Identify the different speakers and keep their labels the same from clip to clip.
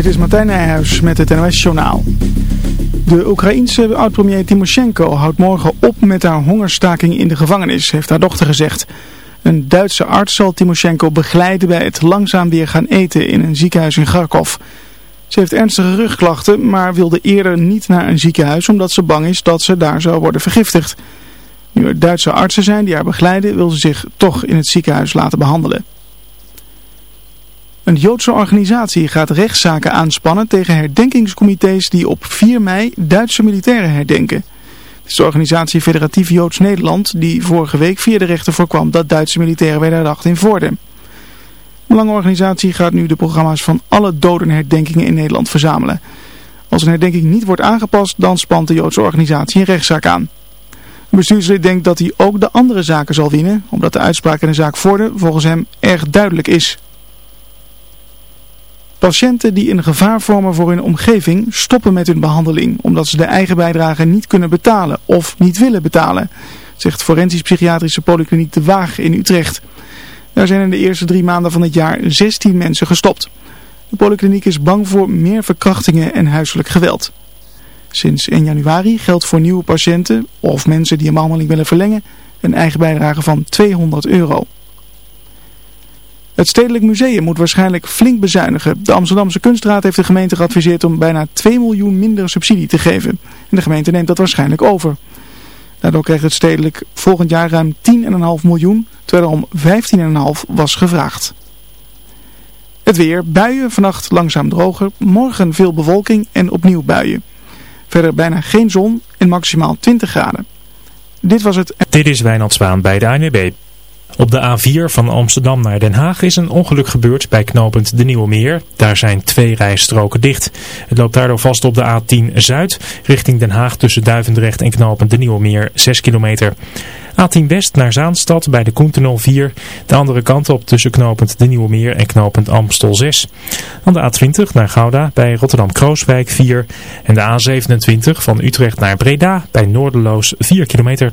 Speaker 1: Dit is Martijn Nijhuis met het NOS Journaal. De Oekraïense oud-premier Timoshenko houdt morgen op met haar hongerstaking in de gevangenis, heeft haar dochter gezegd. Een Duitse arts zal Timoshenko begeleiden bij het langzaam weer gaan eten in een ziekenhuis in Kharkov. Ze heeft ernstige rugklachten, maar wilde eerder niet naar een ziekenhuis omdat ze bang is dat ze daar zou worden vergiftigd. Nu er Duitse artsen zijn die haar begeleiden, wil ze zich toch in het ziekenhuis laten behandelen. Een Joodse organisatie gaat rechtszaken aanspannen tegen herdenkingscomité's die op 4 mei Duitse militairen herdenken. Het is de organisatie Federatief Joods Nederland die vorige week via de rechter voorkwam dat Duitse militairen werden herdacht in Voorden. De lange organisatie gaat nu de programma's van alle dodenherdenkingen in Nederland verzamelen. Als een herdenking niet wordt aangepast, dan spant de Joodse organisatie een rechtszaak aan. Een bestuurslid denkt dat hij ook de andere zaken zal winnen, omdat de uitspraak in de zaak Voorden volgens hem erg duidelijk is. Patiënten die een gevaar vormen voor hun omgeving stoppen met hun behandeling omdat ze de eigen bijdrage niet kunnen betalen of niet willen betalen, zegt forensisch psychiatrische polykliniek De Waag in Utrecht. Daar zijn in de eerste drie maanden van het jaar 16 mensen gestopt. De polykliniek is bang voor meer verkrachtingen en huiselijk geweld. Sinds 1 januari geldt voor nieuwe patiënten of mensen die een behandeling willen verlengen een eigen bijdrage van 200 euro. Het Stedelijk Museum moet waarschijnlijk flink bezuinigen. De Amsterdamse Kunstraad heeft de gemeente geadviseerd om bijna 2 miljoen minder subsidie te geven. En de gemeente neemt dat waarschijnlijk over. Daardoor krijgt het Stedelijk volgend jaar ruim 10,5 miljoen, terwijl er om 15,5 was gevraagd. Het weer, buien, vannacht langzaam droger, morgen veel bewolking en opnieuw buien. Verder bijna geen zon en maximaal 20 graden. Dit was het...
Speaker 2: Dit is Wijnand Zwaan bij de ANWB. Op de A4 van Amsterdam naar Den Haag is een ongeluk gebeurd bij knooppunt De Nieuwe Meer. Daar zijn twee rijstroken dicht. Het loopt daardoor vast op de A10 Zuid richting Den Haag tussen Duivendrecht en knooppunt De Nieuwe Meer 6 kilometer. A10 West naar Zaanstad bij de Koentunnel 4. De andere kant op tussen knooppunt De Nieuwe Meer en knooppunt Amstel 6. Dan de A20 naar Gouda bij Rotterdam-Krooswijk 4. En de A27 van Utrecht naar Breda bij Noorderloos 4 kilometer.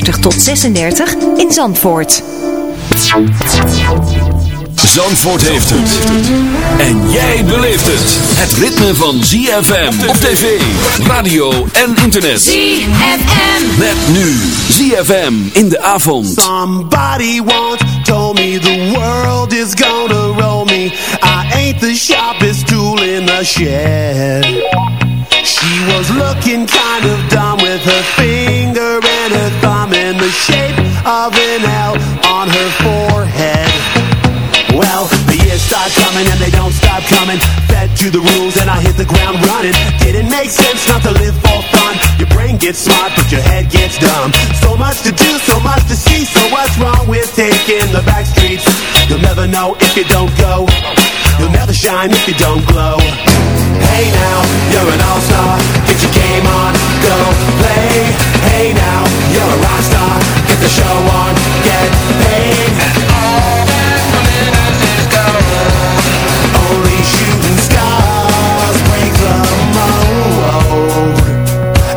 Speaker 3: tot 36 in Zandvoort.
Speaker 4: Zandvoort heeft het. En jij beleeft het. Het ritme van ZFM op tv, radio en internet.
Speaker 5: ZFM.
Speaker 4: Met nu ZFM in de avond.
Speaker 6: Somebody once told me the world is gonna roll me. I ain't the sharpest tool in the shed. She was looking kind of dumb with her finger of an L on her forehead. Well, the years start coming and they don't stop coming. Fed to the rules and I hit the ground running. Didn't make sense not to live for fun. Your brain gets smart, but your head gets dumb. So much to do, so much to see. So what's wrong with taking the back streets? You'll never know if you don't go. You'll never shine if you don't glow. Hey now, you're an all-star. Get your game on, go play. Hey now, you're a rock star the show on, get paid. All that glitters is gold. Only shooting stars break the mold.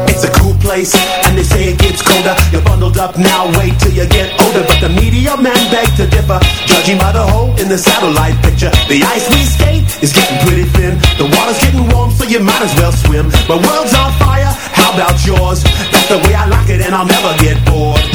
Speaker 7: It's a cool place, and they say it gets colder. You're bundled up now, wait till you get older. But the media man beg to differ, judging by the hole in the satellite picture. The ice we skate is getting pretty thin. The water's getting warm, so you might as well swim. My world's on fire. How about yours? That's the way I like it and I'll never get bored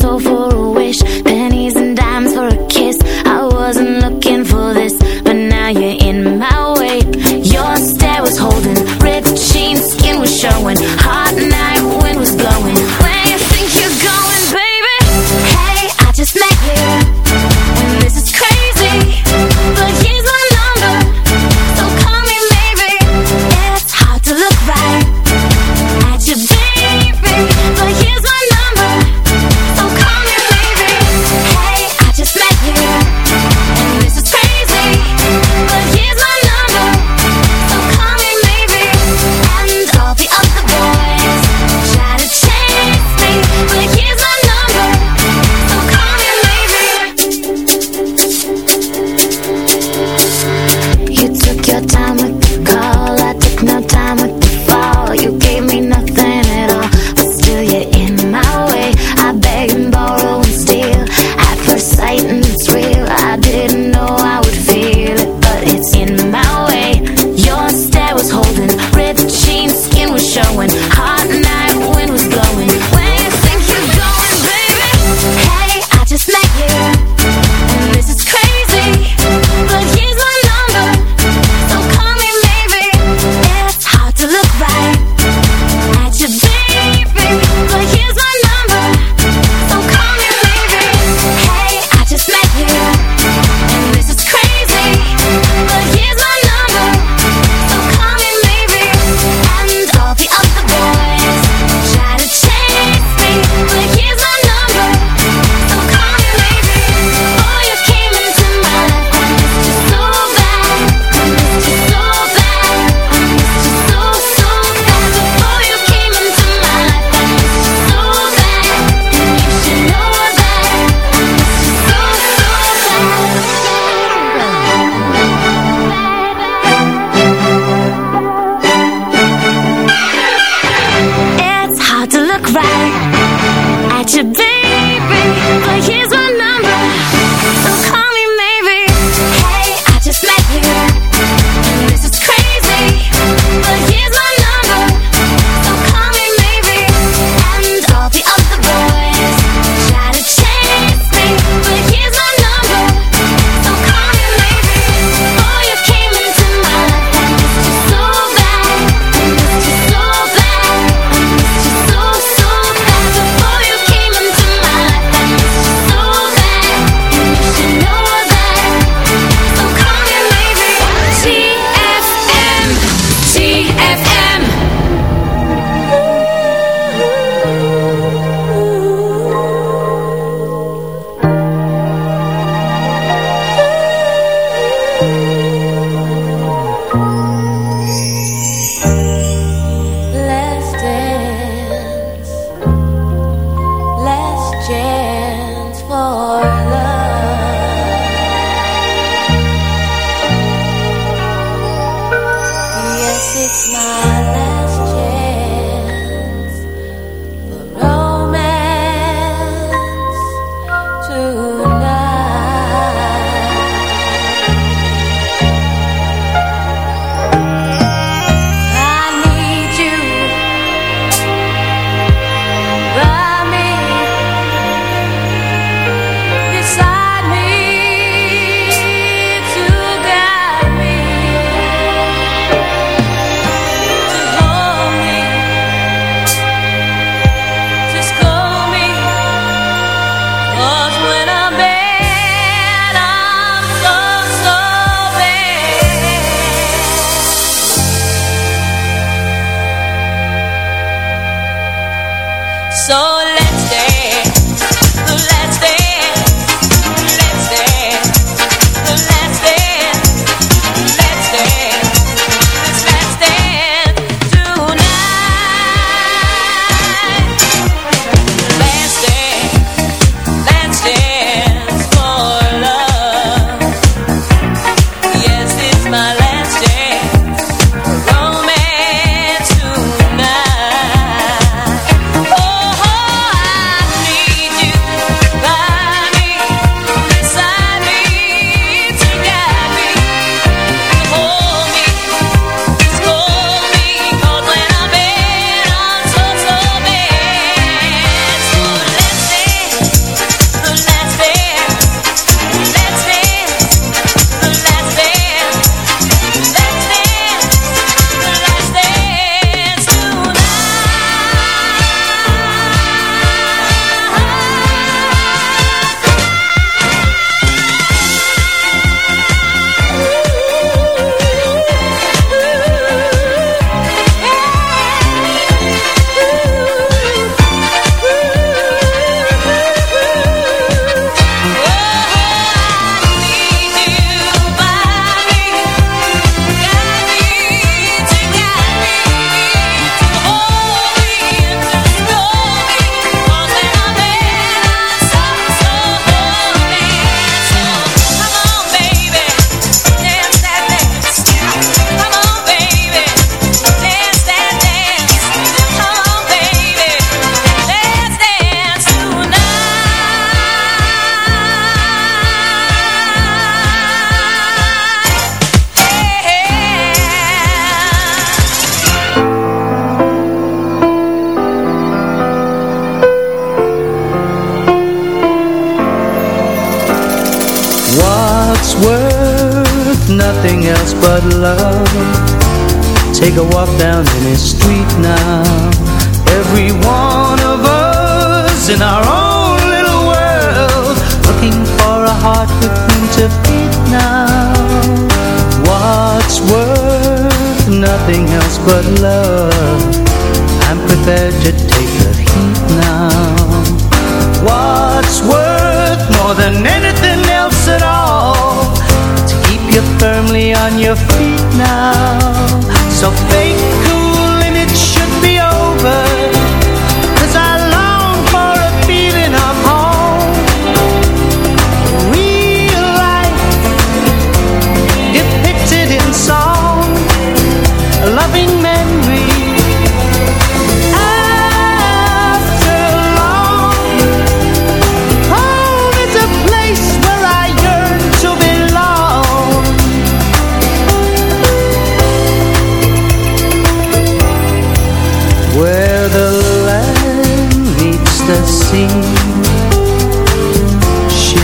Speaker 7: so
Speaker 8: full.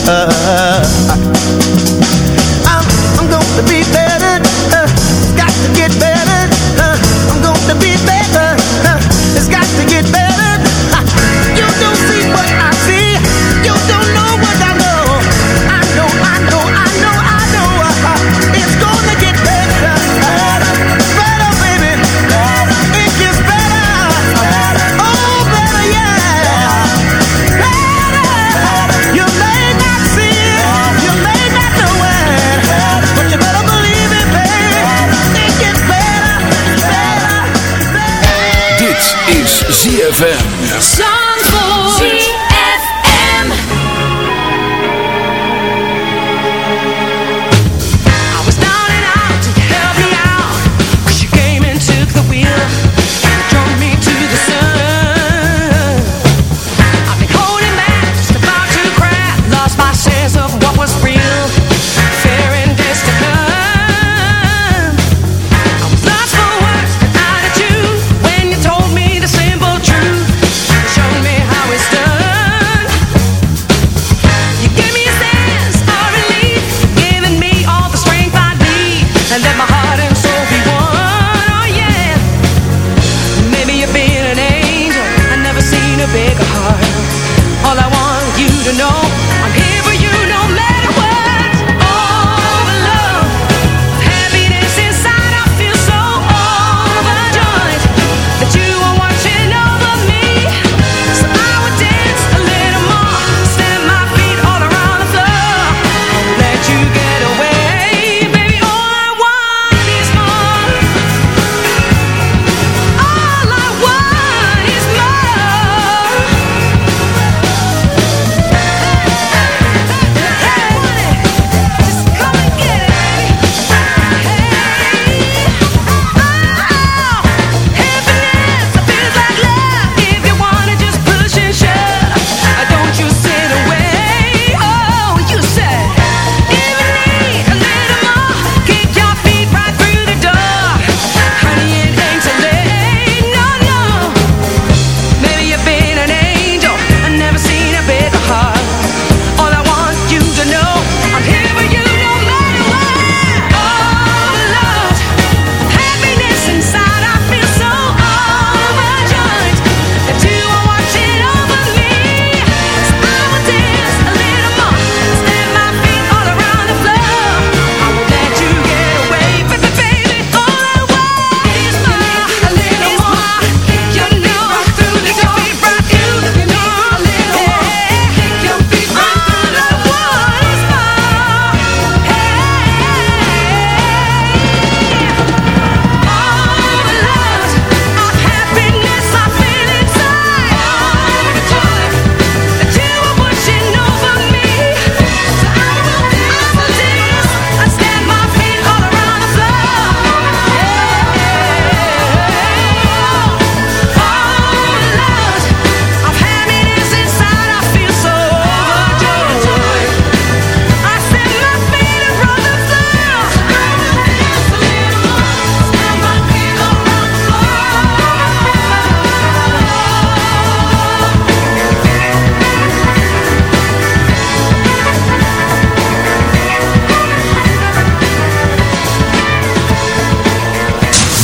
Speaker 9: love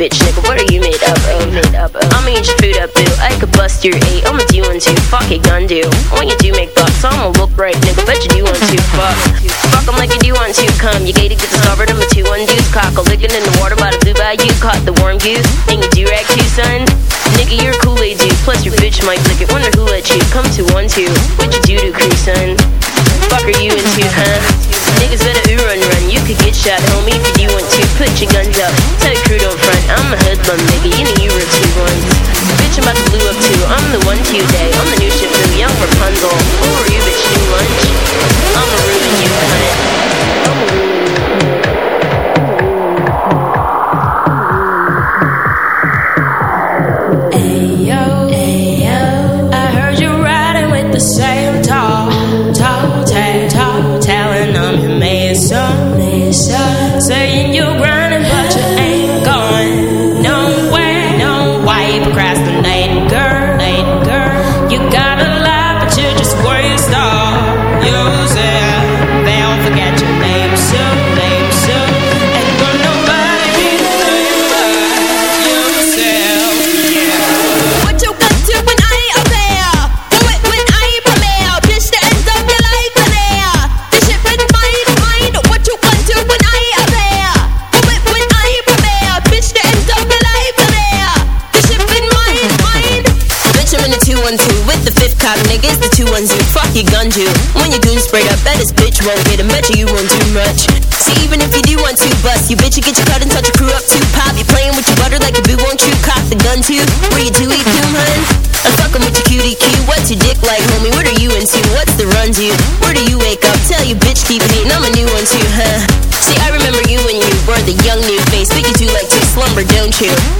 Speaker 10: bitch, nigga. What are you made up of? Made up of? I'ma eat your food up, boo. I could bust your eight. I'ma do one two. Fuck a gun do. When you do make bucks, I'ma look right, nigga. Bet you do one two. Fuck. Fuck them like you do one two. Come, you gated, get discovered. I'm a two one deuce. Cock a licking in the water by the blue bayou. Caught the warm goose. And you do rag too, son. Nigga, you're a Kool-Aid dude. Plus your bitch might lick it. Wonder who let you come to one two. What you do to crew, son? Fuck are you into, huh? Niggas better ooh run run. You could get shot, homie, if you do want to. Put your guns up. I'm a hoodlum, baby, and you were two ones. Bitch, I'm about to blew up too. I'm the one to you day.
Speaker 11: to.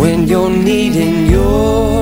Speaker 12: When you're needing your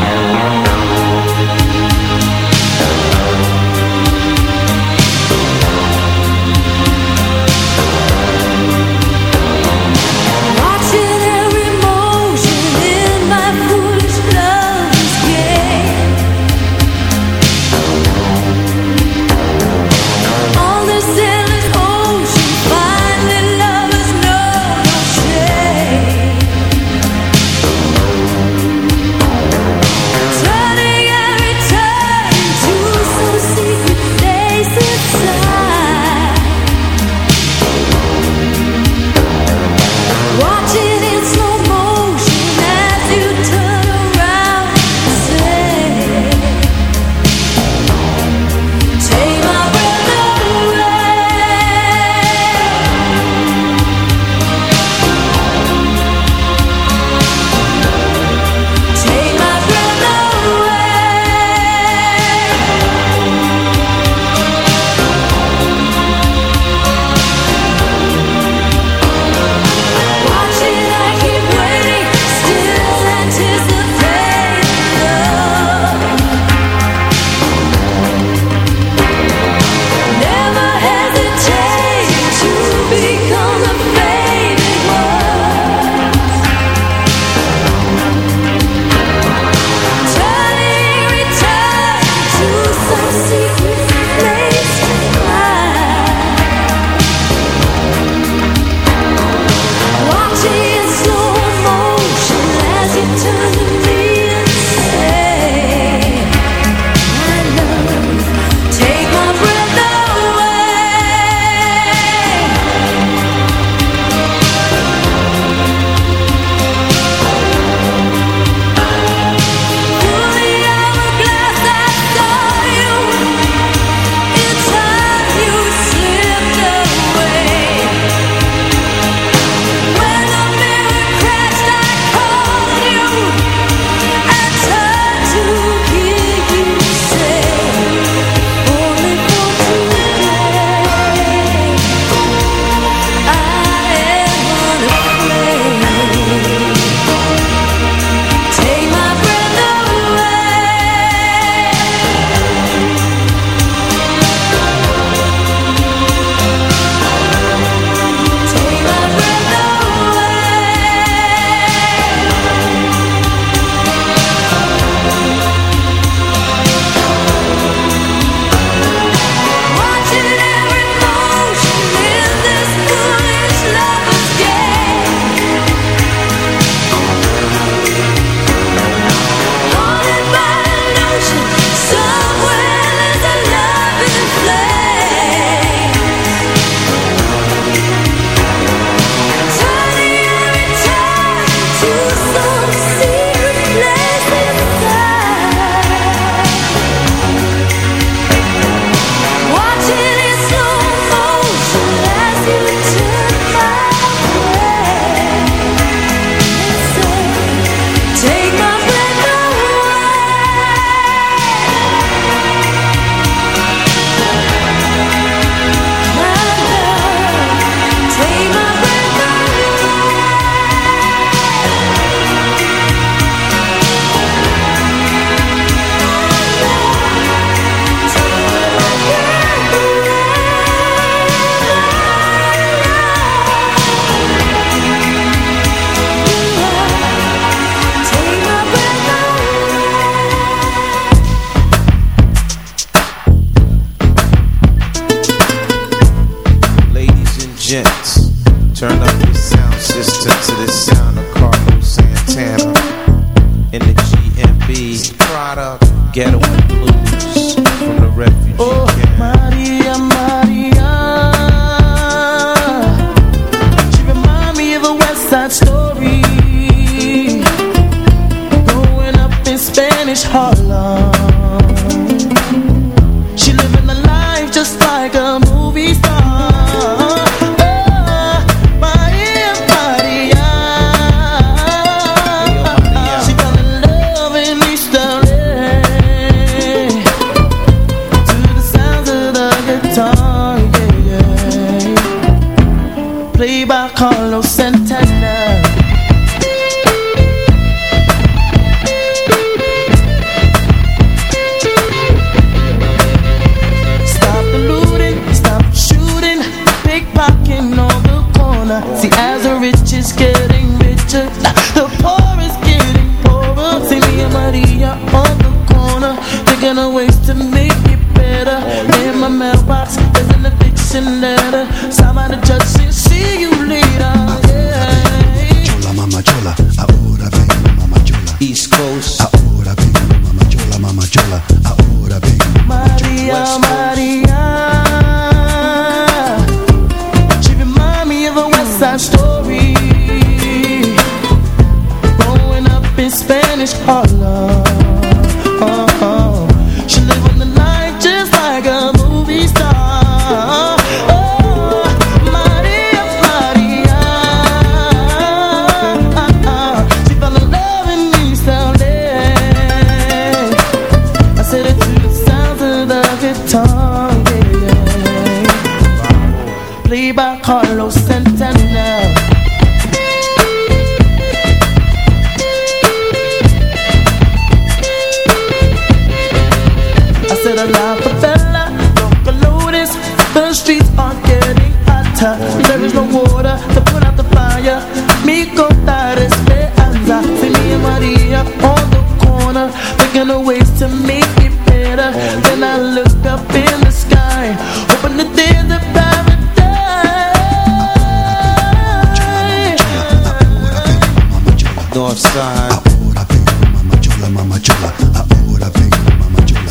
Speaker 13: Carlos Santana.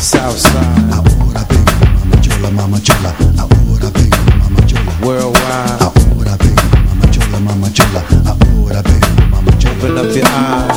Speaker 13: Southside. Mamá
Speaker 14: chola, mamá chola. Mamá chola.
Speaker 9: Worldwide.
Speaker 14: Mamá chola, mamá chola.
Speaker 9: Open up your eyes.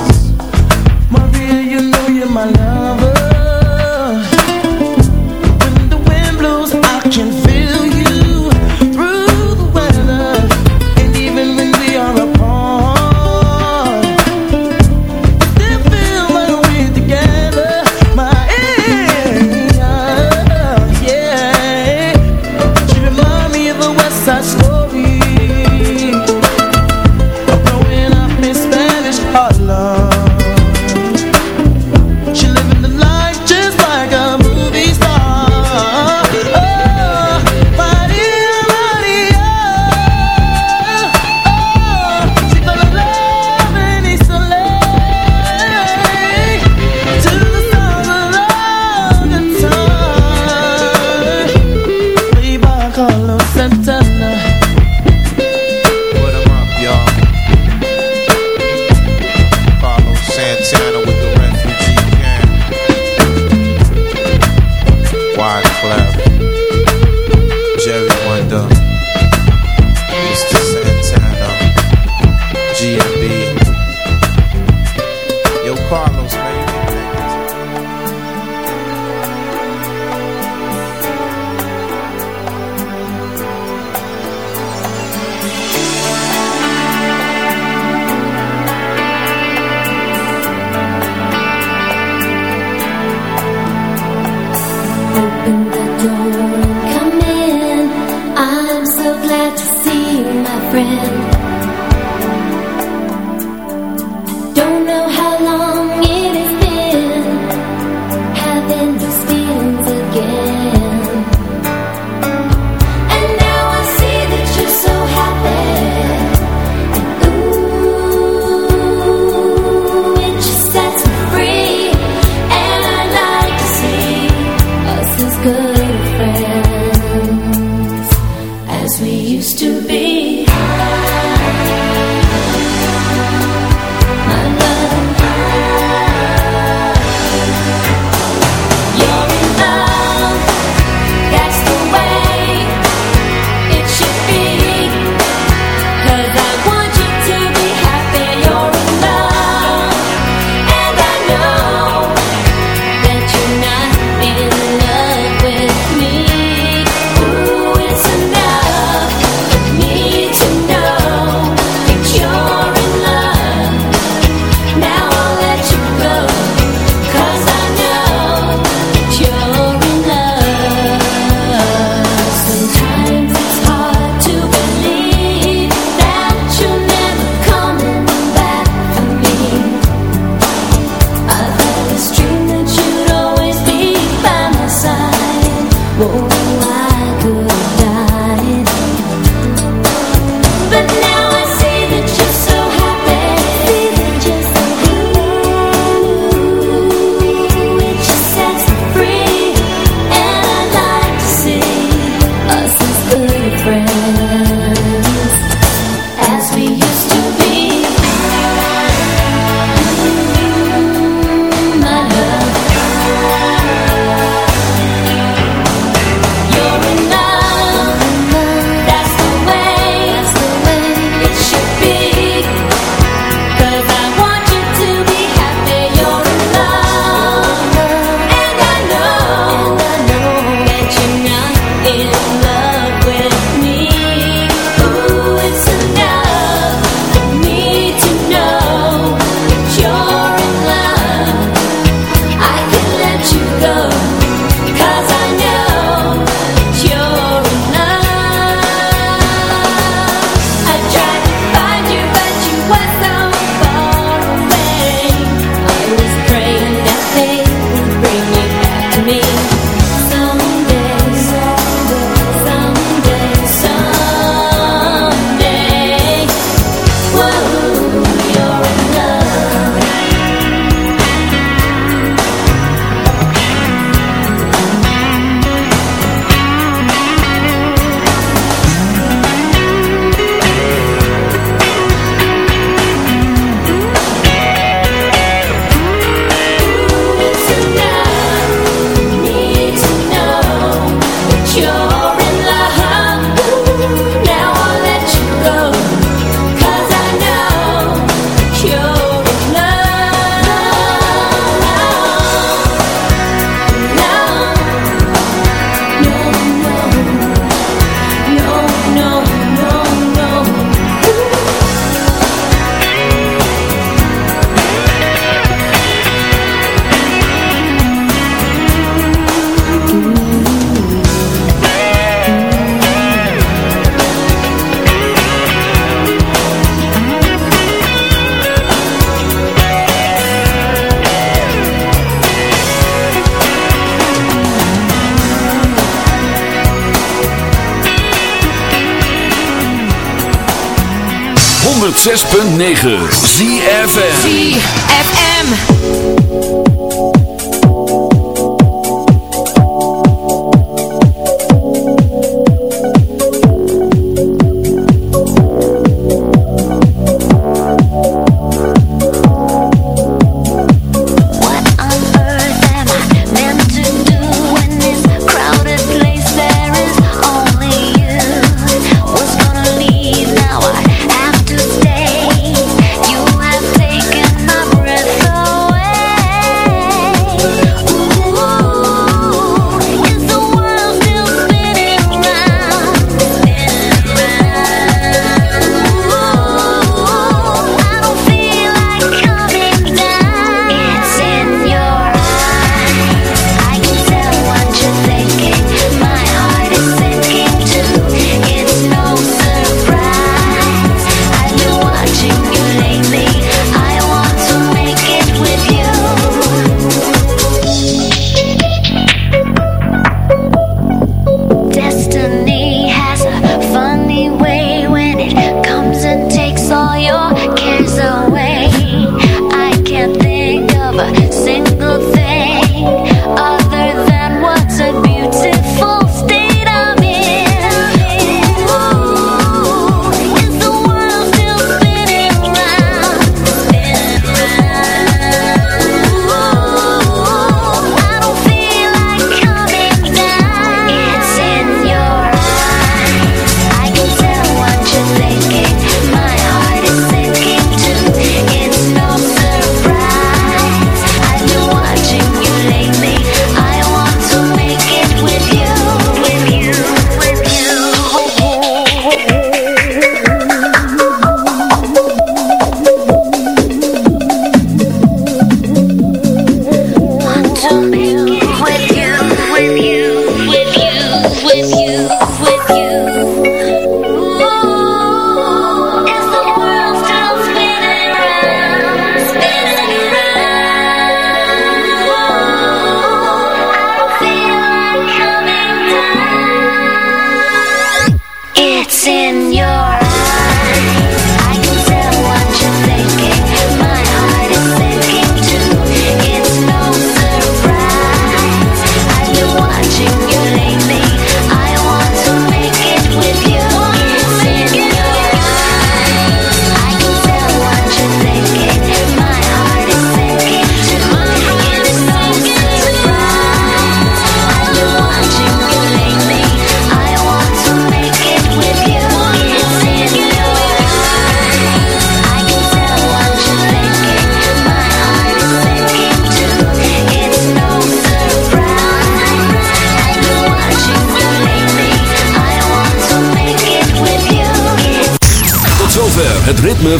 Speaker 15: 106.9
Speaker 4: ZFM
Speaker 7: ZFM